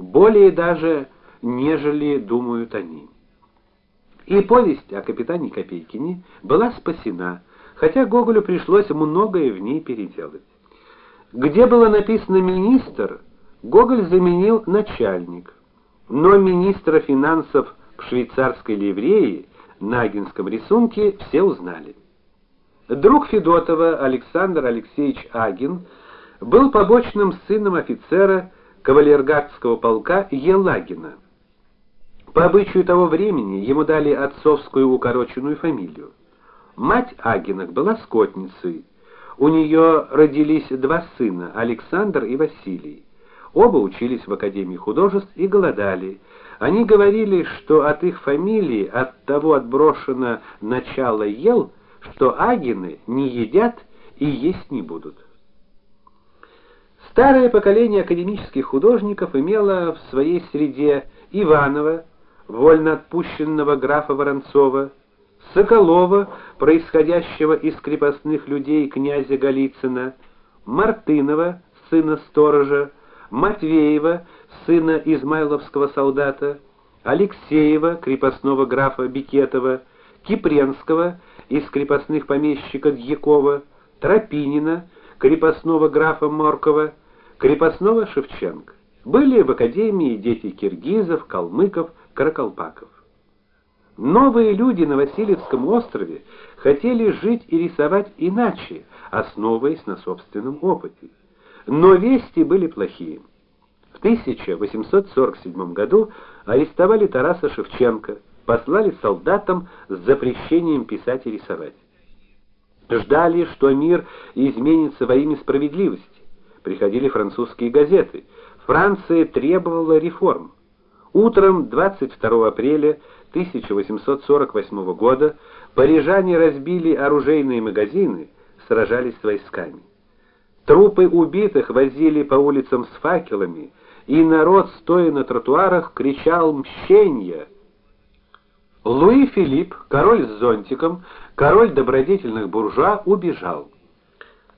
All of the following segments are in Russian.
более даже, нежели думают они. И повесть о капитане Копейкине была спасена, хотя Гоголю пришлось многое в ней переделать. Где было написано министр, Гоголь заменил начальник. Но министра финансов в швейцарской ливрее на агинском рисунке все узнали. Друг Федотова Александр Алексеевич Агин был побочным сыном офицера кавалергардского полка Елагина. По обычаю того времени ему дали отцовскую укороченную фамилию. Мать Агинок была скотницей. У нее родились два сына, Александр и Василий. Оба учились в Академии художеств и голодали. Они говорили, что от их фамилии от того отброшено начало ел, что агины не едят и есть не будут. Старое поколение академических художников имело в своей среде Иванова, вольноотпущенного графа Воронцова, Соколова, происходящего из крепостных людей князя Голицына, Мартынова, сына сторожа, Матвеева, сына измайловского солдата, Алексеева, крепостного графа Бикетова, Кипренского из крепостных помещика Дьякова, Тропинина, крепостного графа Моркова, крепостного Шевченко. Были в академии дети киргизов, калмыков, каракалпаков. Новые люди на Васильевском острове хотели жить и рисовать иначе, основываясь на собственном опыте. Но вести были плохие. В 1847 году арестовали Тараса Шевченко, послали солдатам с запрещением писать и рисовать. Ждали, что мир изменится во имя справедливости. Приходили французские газеты. Франция требовала реформ. Утром 22 апреля 1848 года парижане разбили оружейные магазины, сражались с войсками. Трупы убитых возили по улицам с факелами, и народ, стоя на тротуарах, кричал мщение. Луи Филипп, король с зонтиком, король добродетельных буржуа, убежал.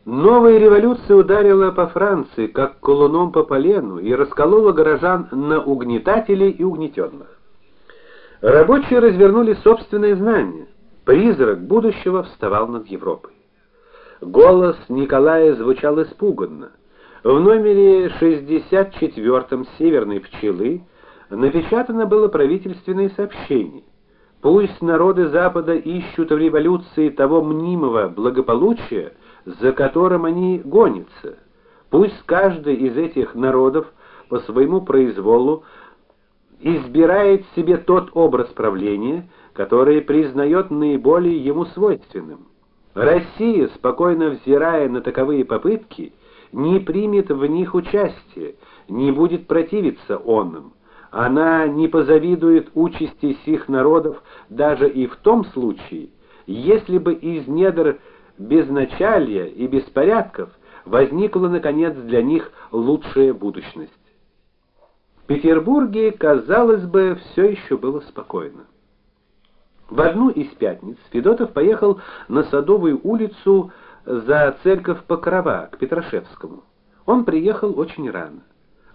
Новая революция ударила по Франции, как колуном по полену, и расколола горожан на угнетателей и угнетенных. Рабочие развернули собственное знание. Призрак будущего вставал над Европой. Голос Николая звучал испуганно. В номере 64 Северной пчелы напечатано было правительственное сообщение. Пусть народы Запада ищут в революции того мнимого благополучия, за которым они гонятся. Пусть каждый из этих народов по своему произволу избирает себе тот образ правления, который признает наиболее ему свойственным. Россия, спокойно взирая на таковые попытки, не примет в них участие, не будет противиться онным. Она не позавидует участи сих народов даже и в том случае, если бы из недр безначалия и беспорядков возникла наконец для них лучшая будущность. В Петербурге, казалось бы, все еще было спокойно. В одну из пятниц Федотов поехал на Садовую улицу за церковь Покрова к Петрашевскому. Он приехал очень рано.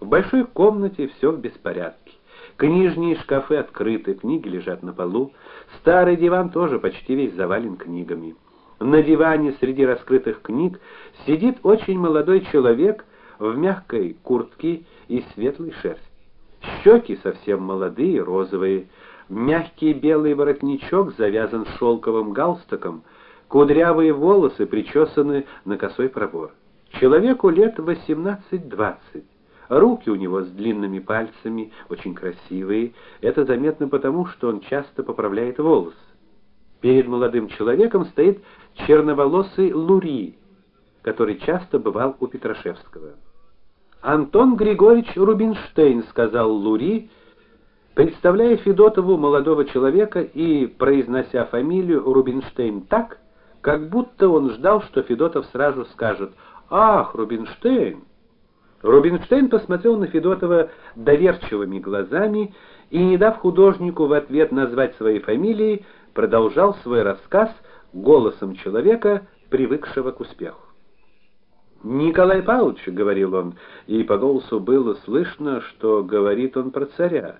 В большой комнате все в беспорядке. Книжные шкафы открыты, книги лежат на полу, старый диван тоже почти весь завален книгами. На диване среди раскрытых книг сидит очень молодой человек в мягкой куртке и светлой шерсти. Щеки совсем молодые, розовые, мягкий белый воротничок завязан шелковым галстуком, кудрявые волосы причесаны на косой пробор. Человеку лет 18-20. Руки у него с длинными пальцами, очень красивые. Это заметно потому, что он часто поправляет волосы. Перед молодым человеком стоит черноволосый Лури, который часто бывал у Петрашевского. Антон Григорьевич Рубинштейн, сказал Лури, представляя Федотову молодого человека и произнося фамилию Рубинштейн так, как будто он ждал, что Федотов сразу скажет: "Ах, Рубинштейн!" Рубинштейн посмотрел на Федотова доверчивыми глазами и, не дав художнику в ответ назвать своей фамилии, продолжал свой рассказ голосом человека, привыкшего к успеху. Николай Павлович, говорил он, и по голосу было слышно, что говорит он про царя.